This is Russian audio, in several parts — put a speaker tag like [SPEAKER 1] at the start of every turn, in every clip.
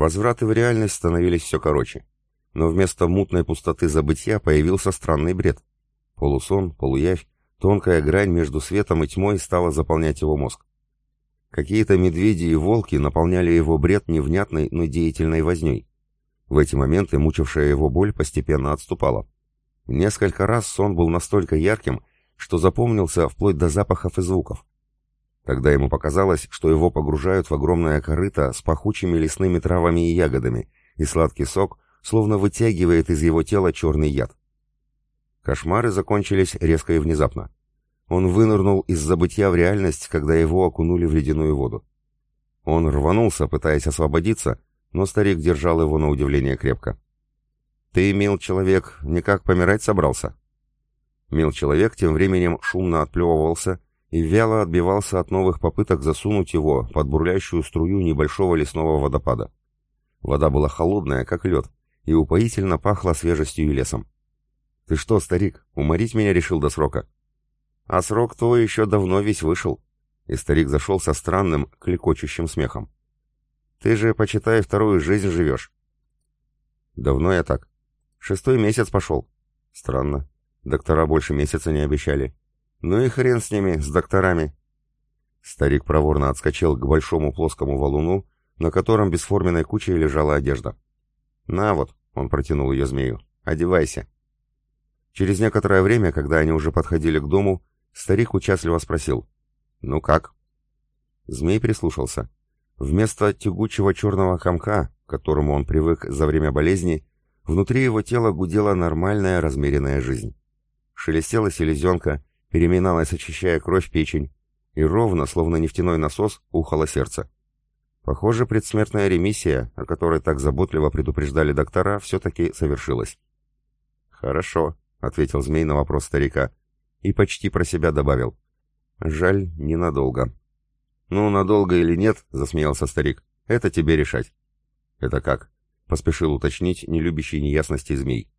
[SPEAKER 1] Возвраты в реальность становились все короче. Но вместо мутной пустоты забытья появился странный бред. Полусон, полуявь, тонкая грань между светом и тьмой стала заполнять его мозг. Какие-то медведи и волки наполняли его бред невнятной, но деятельной возней. В эти моменты мучившая его боль постепенно отступала. Несколько раз сон был настолько ярким, что запомнился вплоть до запахов и звуков. Тогда ему показалось, что его погружают в огромное корыто с пахучими лесными травами и ягодами, и сладкий сок словно вытягивает из его тела черный яд. Кошмары закончились резко и внезапно. Он вынырнул из забытья в реальность, когда его окунули в ледяную воду. Он рванулся, пытаясь освободиться, но старик держал его на удивление крепко. «Ты, мил человек, никак помирать собрался?» Мил человек тем временем шумно отплевывался и вяло отбивался от новых попыток засунуть его под бурлящую струю небольшого лесного водопада. Вода была холодная, как лед, и упоительно пахла свежестью и лесом. «Ты что, старик, уморить меня решил до срока?» «А срок твой еще давно весь вышел», и старик зашел со странным, клекочущим смехом. «Ты же, почитай, вторую жизнь живешь». «Давно я так. Шестой месяц пошел. Странно. Доктора больше месяца не обещали. Ну и хрен с ними, с докторами. Старик проворно отскочил к большому плоскому валуну, на котором бесформенной кучей лежала одежда. «На вот», — он протянул ее змею, — «одевайся». Через некоторое время, когда они уже подходили к дому, старик участливо спросил, «Ну как?» Змей прислушался. Вместо тягучего черного комка, к которому он привык за время болезни, внутри его тела гудела нормальная размеренная жизнь. Шелестела селезенка, переминалась, очищая кровь печень, и ровно, словно нефтяной насос, ухало сердце. Похоже, предсмертная ремиссия, о которой так заботливо предупреждали доктора, все-таки совершилась. «Хорошо», — ответил змей на вопрос старика, и почти про себя добавил. «Жаль, ненадолго». «Ну, надолго или нет», — засмеялся старик, — «это тебе решать». «Это как?» — поспешил уточнить нелюбящий неясности змей.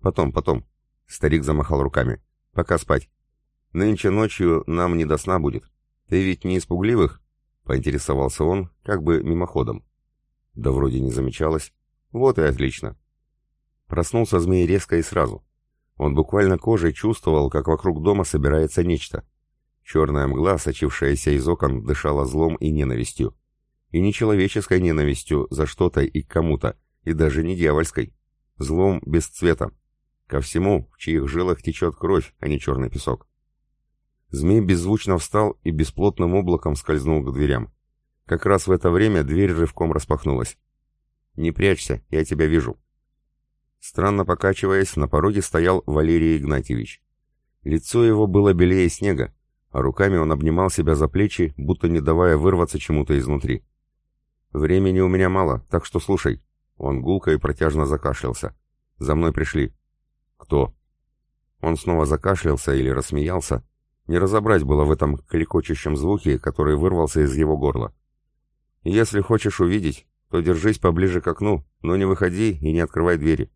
[SPEAKER 1] «Потом, потом», Старик замахал руками. «Пока спать. Нынче ночью нам не до сна будет. Ты ведь не испугливых?» Поинтересовался он, как бы мимоходом. Да вроде не замечалось. Вот и отлично. Проснулся змей резко и сразу. Он буквально кожей чувствовал, как вокруг дома собирается нечто. Черная мгла, сочившаяся из окон, дышала злом и ненавистью. И не человеческой ненавистью за что-то и кому-то, и даже не дьявольской. Злом без цвета, Ко всему, в чьих жилах течет кровь, а не черный песок. Змей беззвучно встал и бесплотным облаком скользнул к дверям. Как раз в это время дверь рывком распахнулась. «Не прячься, я тебя вижу». Странно покачиваясь, на пороге стоял Валерий Игнатьевич. Лицо его было белее снега, а руками он обнимал себя за плечи, будто не давая вырваться чему-то изнутри. «Времени у меня мало, так что слушай». Он гулко и протяжно закашлялся. «За мной пришли. «Кто?» Он снова закашлялся или рассмеялся. Не разобрать было в этом клекочущем звуке, который вырвался из его горла. «Если хочешь увидеть, то держись поближе к окну, но не выходи и не открывай двери».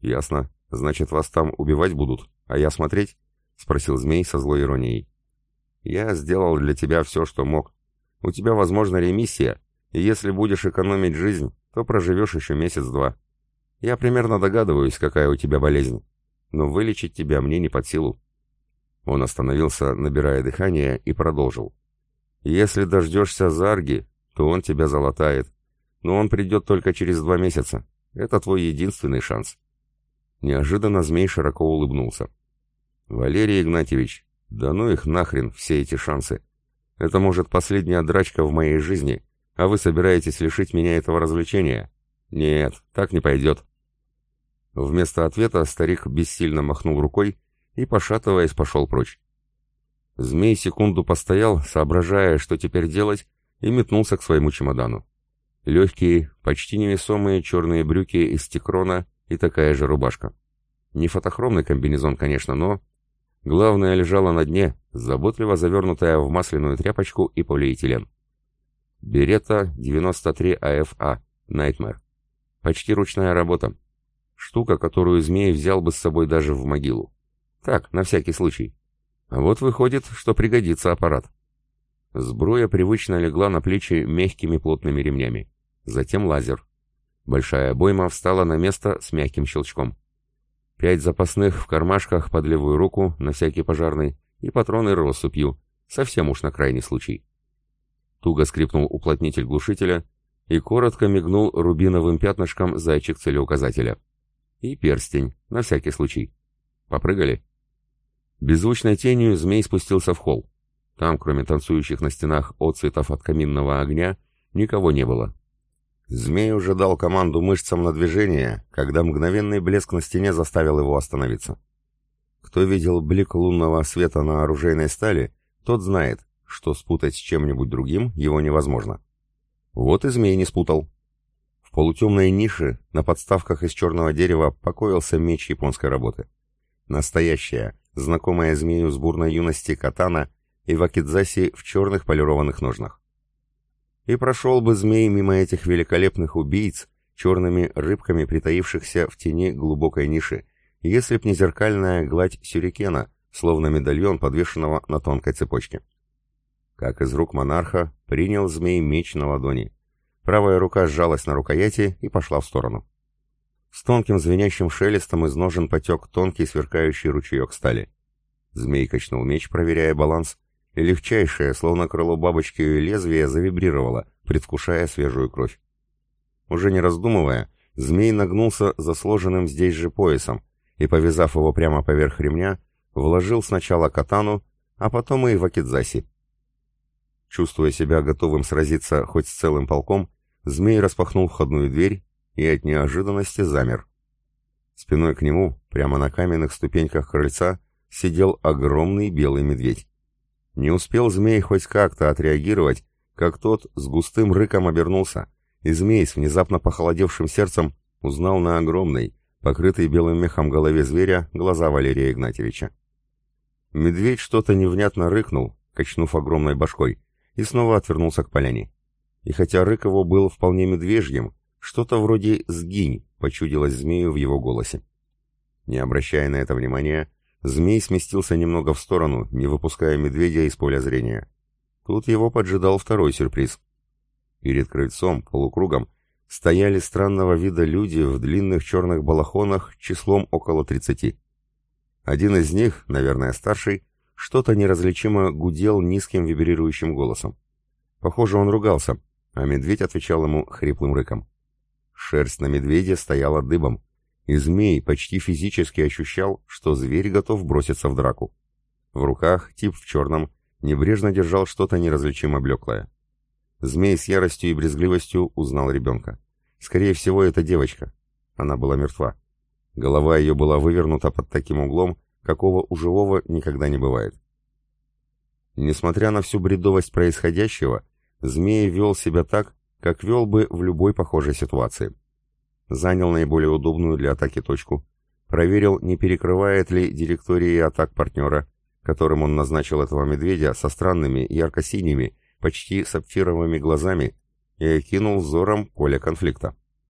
[SPEAKER 1] «Ясно. Значит, вас там убивать будут, а я смотреть?» — спросил змей со злой иронией. «Я сделал для тебя все, что мог. У тебя, возможно, ремиссия, и если будешь экономить жизнь, то проживешь еще месяц-два. Я примерно догадываюсь, какая у тебя болезнь, но вылечить тебя мне не под силу». Он остановился, набирая дыхание, и продолжил. «Если дождешься Зарги, то он тебя залатает. Но он придет только через два месяца. Это твой единственный шанс». Неожиданно змей широко улыбнулся. «Валерий Игнатьевич, да ну их нахрен, все эти шансы. Это, может, последняя драчка в моей жизни, а вы собираетесь лишить меня этого развлечения? «Нет, так не пойдет». Вместо ответа старик бессильно махнул рукой и, пошатываясь, пошел прочь. Змей секунду постоял, соображая, что теперь делать, и метнулся к своему чемодану. Легкие, почти невесомые черные брюки из стекрона и такая же рубашка. Не фотохромный комбинезон, конечно, но... Главное лежало на дне, заботливо завернутая в масляную тряпочку и полиэтилен. Берета 93 АФА, Найтмэр. Почти ручная работа. Штука, которую змей взял бы с собой даже в могилу. Так, на всякий случай. А вот выходит, что пригодится аппарат. Сбруя привычно легла на плечи мягкими плотными ремнями. затем лазер. Большая обойма встала на место с мягким щелчком. Пять запасных в кармашках под левую руку, на всякий пожарный, и патроны россыпью, совсем уж на крайний случай. Туго скрипнул уплотнитель глушителя, и коротко мигнул рубиновым пятнышком зайчик целеуказателя. И перстень, на всякий случай. Попрыгали? Беззвучной тенью змей спустился в холл. Там, кроме танцующих на стенах оцитов от каминного огня, никого не было. Змей уже дал команду мышцам на движение, когда мгновенный блеск на стене заставил его остановиться. Кто видел блик лунного света на оружейной стали, тот знает, что спутать с чем-нибудь другим его невозможно. Вот и змей не спутал. В полутемной нише на подставках из черного дерева покоился меч японской работы. Настоящая, знакомая змею с бурной юности катана и вакидзаси в черных полированных ножнах. И прошел бы змей мимо этих великолепных убийц, черными рыбками притаившихся в тени глубокой ниши, если б не зеркальная гладь сюрикена, словно медальон, подвешенного на тонкой цепочке. Как из рук монарха, принял змей меч на ладони. Правая рука сжалась на рукояти и пошла в сторону. С тонким звенящим шелестом из ножен потек тонкий сверкающий ручеек стали. Змей качнул меч, проверяя баланс, и легчайшее, словно крыло бабочки лезвие, завибрировало, предвкушая свежую кровь. Уже не раздумывая, змей нагнулся за сложенным здесь же поясом и, повязав его прямо поверх ремня, вложил сначала катану, а потом и вакидзаси. Чувствуя себя готовым сразиться хоть с целым полком, змей распахнул входную дверь и от неожиданности замер. Спиной к нему, прямо на каменных ступеньках крыльца, сидел огромный белый медведь. Не успел змей хоть как-то отреагировать, как тот с густым рыком обернулся, и змей с внезапно похолодевшим сердцем узнал на огромной, покрытой белым мехом голове зверя, глаза Валерия Игнатьевича. Медведь что-то невнятно рыкнул, качнув огромной башкой, и снова отвернулся к поляне. И хотя рык его был вполне медвежьим, что-то вроде «сгинь» почудилось змею в его голосе. Не обращая на это внимания, Змей сместился немного в сторону, не выпуская медведя из поля зрения. Тут его поджидал второй сюрприз. Перед крыльцом, полукругом, стояли странного вида люди в длинных черных балахонах числом около тридцати. Один из них, наверное старший, что-то неразличимо гудел низким вибрирующим голосом. Похоже, он ругался, а медведь отвечал ему хриплым рыком. Шерсть на медведе стояла дыбом и змей почти физически ощущал, что зверь готов броситься в драку. В руках тип в черном небрежно держал что-то неразличимо блеклое. Змей с яростью и брезгливостью узнал ребенка. Скорее всего, это девочка. Она была мертва. Голова ее была вывернута под таким углом, какого у живого никогда не бывает. Несмотря на всю бредовость происходящего, змей вел себя так, как вел бы в любой похожей ситуации занял наиболее удобную для атаки точку, проверил, не перекрывает ли директории атак партнера, которым он назначил этого медведя со странными ярко-синими, почти сапфировыми глазами, и окинул взором поле конфликта.